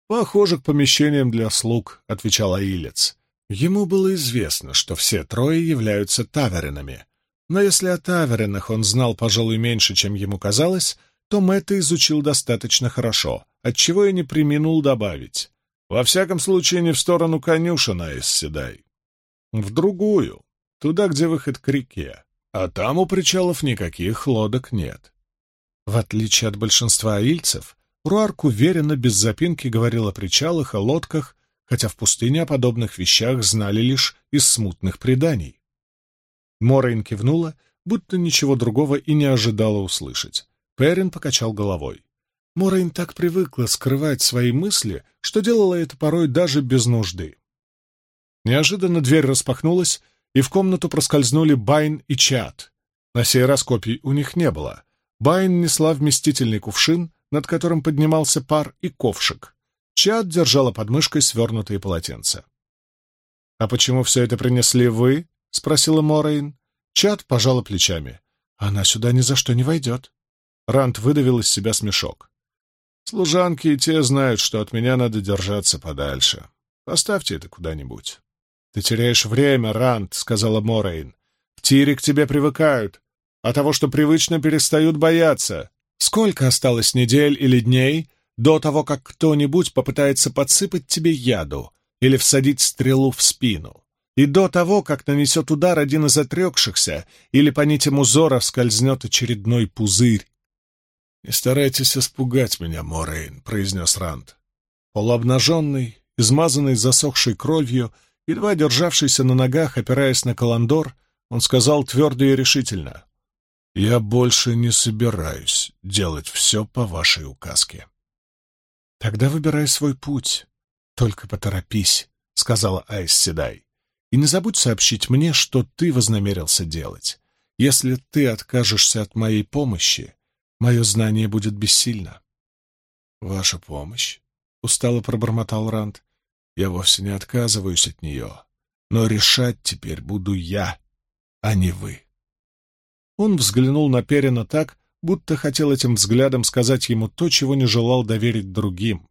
«Похоже, к помещениям для слуг», — отвечал Аилец. Ему было известно, что все трое являются таверинами, но если о таверинах он знал, пожалуй, меньше, чем ему казалось, то Мэтта изучил достаточно хорошо, отчего и не приминул добавить. Во всяком случае, не в сторону конюшена из Седай. «В другую, туда, где выход к реке. А там у причалов никаких лодок нет». В отличие от большинства аильцев, Руарк уверенно, без запинки говорил о причалах, о лодках, хотя в пустыне о подобных вещах знали лишь из смутных преданий. Морейн кивнула, будто ничего другого и не ожидала услышать. Перин покачал головой. Морейн так привыкла скрывать свои мысли, что делала это порой даже без нужды. Неожиданно дверь распахнулась, и в комнату проскользнули Байн и Чат. На сей раз копий у них не было. Байн несла вместительный кувшин, над которым поднимался пар, и ковшик. Чат держала под мышкой свернутые полотенца. «А почему все это принесли вы?» — спросила Морейн. Чат пожала плечами. «Она сюда ни за что не войдет». Рант выдавил из себя смешок. «Служанки и те знают, что от меня надо держаться подальше. Поставьте это куда-нибудь». «Ты теряешь время, Рант», — сказала Морейн. «В тире к тебе привыкают, а того, что привычно, перестают бояться. Сколько осталось недель или дней до того, как кто-нибудь попытается подсыпать тебе яду или всадить стрелу в спину, и до того, как нанесет удар один из отрекшихся или по нитям узора скользнет очередной пузырь. «Не старайтесь испугать меня, Морейн», — произнес Ранд. Полуобнаженный, измазанный засохшей кровью, едва державшийся на ногах, опираясь на каландор, он сказал твердо и решительно. «Я больше не собираюсь делать все по вашей указке». «Тогда выбирай свой путь. Только поторопись», — сказала Айс Седай. «И не забудь сообщить мне, что ты вознамерился делать. Если ты откажешься от моей помощи, мое знание будет бессильно». «Ваша помощь?» — устало пробормотал Ранд. «Я вовсе не отказываюсь от нее, но решать теперь буду я, а не вы». Он взглянул на Перина так, будто хотел этим взглядом сказать ему то, чего не желал доверить другим.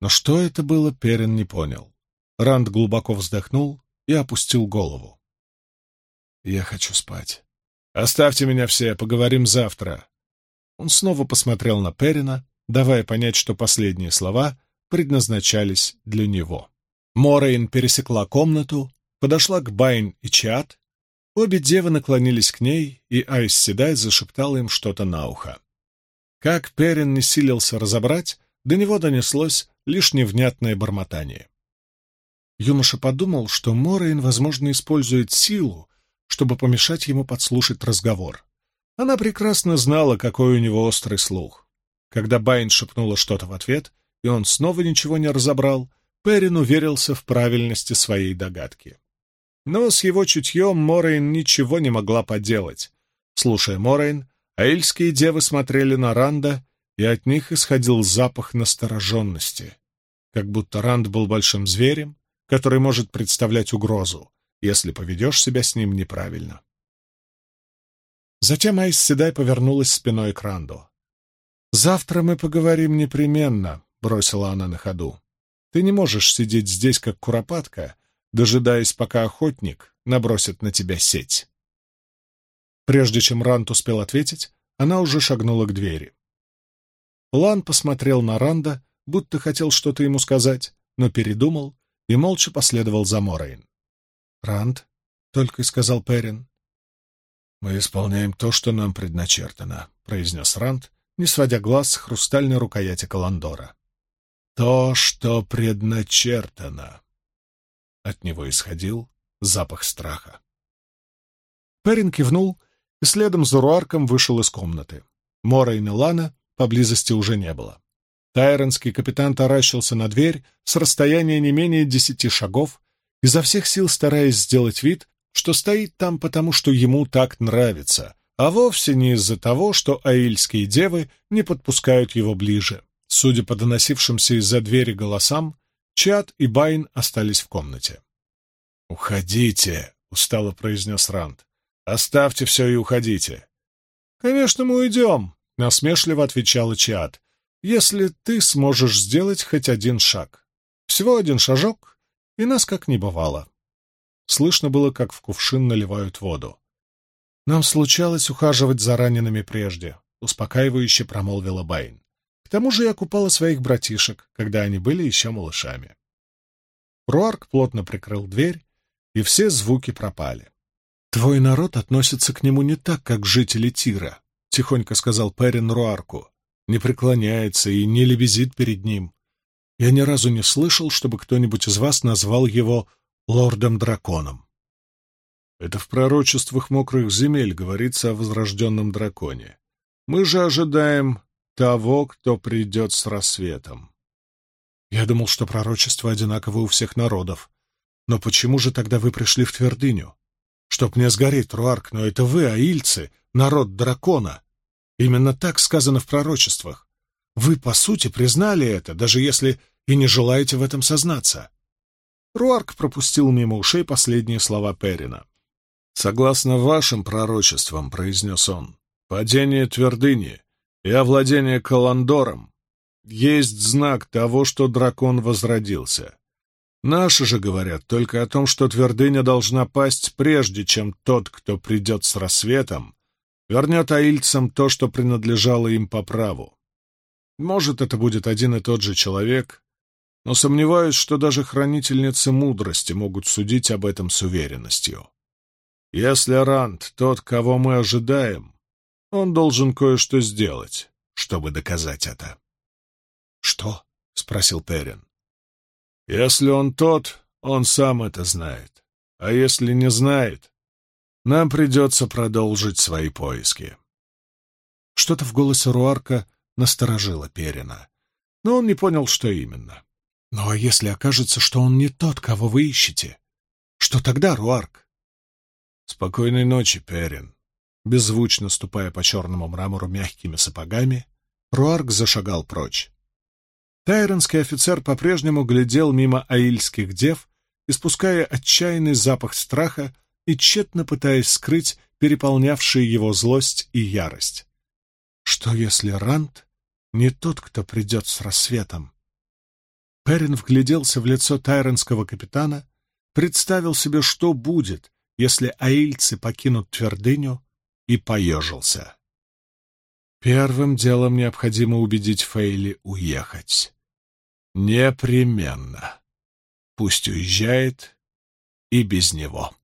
Но что это было, Перин не понял. Ранд глубоко вздохнул и опустил голову. «Я хочу спать. Оставьте меня все, поговорим завтра». Он снова посмотрел на Перина, давая понять, что последние слова предназначались для него. Морейн пересекла комнату, подошла к Байн и Чат Обе девы наклонились к ней, и Айс Седай зашептала им что-то на ухо. Как Перин не силился разобрать, до него донеслось лишь невнятное бормотание. Юноша подумал, что Морейн, возможно, использует силу, чтобы помешать ему подслушать разговор. Она прекрасно знала, какой у него острый слух. Когда Байн шепнула что-то в ответ, и он снова ничего не разобрал, Перин уверился в правильности своей догадки. Но с его чутьем Морейн ничего не могла поделать. Слушая Морейн, аильские девы смотрели на Ранда, и от них исходил запах настороженности. Как будто Ранд был большим зверем, который может представлять угрозу, если поведешь себя с ним неправильно. Затем Айс Седай повернулась спиной к Ранду. «Завтра мы поговорим непременно», — бросила она на ходу. «Ты не можешь сидеть здесь, как куропатка, дожидаясь, пока охотник набросит на тебя сеть. Прежде чем Рант успел ответить, она уже шагнула к двери. Лан посмотрел на Ранда, будто хотел что-то ему сказать, но передумал и молча последовал за Морейн. «Ранд», — только и сказал Перин. «Мы исполняем то, что нам предначертано», — произнес Ранд, не сводя глаз с хрустальной рукояти Каландора. «То, что предначертано», от него исходил запах страха. Перин кивнул и следом за Руарком вышел из комнаты. Мора и Милана поблизости уже не было. Тайронский капитан таращился на дверь с расстояния не менее десяти шагов, изо всех сил стараясь сделать вид, что стоит там потому, что ему так нравится, а вовсе не из-за того, что аильские девы не подпускают его ближе. Судя по доносившимся из-за двери голосам, Чат и Байн остались в комнате. «Уходите», — устало произнес Ранд. «Оставьте все и уходите». «Конечно, мы уйдем», — насмешливо отвечала Чат. «если ты сможешь сделать хоть один шаг. Всего один шажок, и нас как не бывало». Слышно было, как в кувшин наливают воду. «Нам случалось ухаживать за ранеными прежде», — успокаивающе промолвила Байн. К тому же я купала своих братишек, когда они были еще малышами. Руарк плотно прикрыл дверь и все звуки пропали. «Твой народ относится к нему не так, как жители Тира», — тихонько сказал Перин Руарку. «Не преклоняется и не лебезит перед ним. Я ни разу не слышал, чтобы кто-нибудь из вас назвал его лордом-драконом». Это в пророчествах мокрых земель говорится о возрожденном драконе. Мы же ожидаем того, кто придет с рассветом. Я думал, что пророчества одинаковы у всех народов. Но почему же тогда вы пришли в твердыню? Чтоб мне сгореть, Руарк, но это вы, аильцы, народ дракона. Именно так сказано в пророчествах. Вы, по сути, признали это, даже если и не желаете в этом сознаться. Руарк пропустил мимо ушей последние слова Перина. «Согласно вашим пророчествам», — произнес он, — «падение твердыни и овладение Каландором есть знак того, что дракон возродился. Наши же говорят только о том, что твердыня должна пасть прежде, чем тот, кто придет с рассветом, вернет аильцам то, что принадлежало им по праву. Может, это будет один и тот же человек, но сомневаюсь, что даже хранительницы мудрости могут судить об этом с уверенностью. Если Ранд тот, кого мы ожидаем, он должен кое-что сделать, чтобы доказать это. — Что? — спросил Перин. Если он тот, он сам это знает. А если не знает, нам придется продолжить свои поиски. Что-то в голосе Руарка насторожило Перина, но он не понял, что именно. Ну а если окажется, что он не тот, кого вы ищете? Что тогда, Руарк? Спокойной ночи, Перин. Беззвучно ступая по черному мрамору мягкими сапогами, Руарк зашагал прочь. Тайронский офицер по-прежнему глядел мимо аильских дев, испуская отчаянный запах страха и тщетно пытаясь скрыть переполнявшие его злость и ярость. Что если Рант не тот, кто придет с рассветом? Перин вгляделся в лицо тайронского капитана, представил себе, что будет, если аильцы покинут твердыню, и поежился. Первым делом необходимо убедить Фейли уехать. Непременно. Пусть уезжает и без него.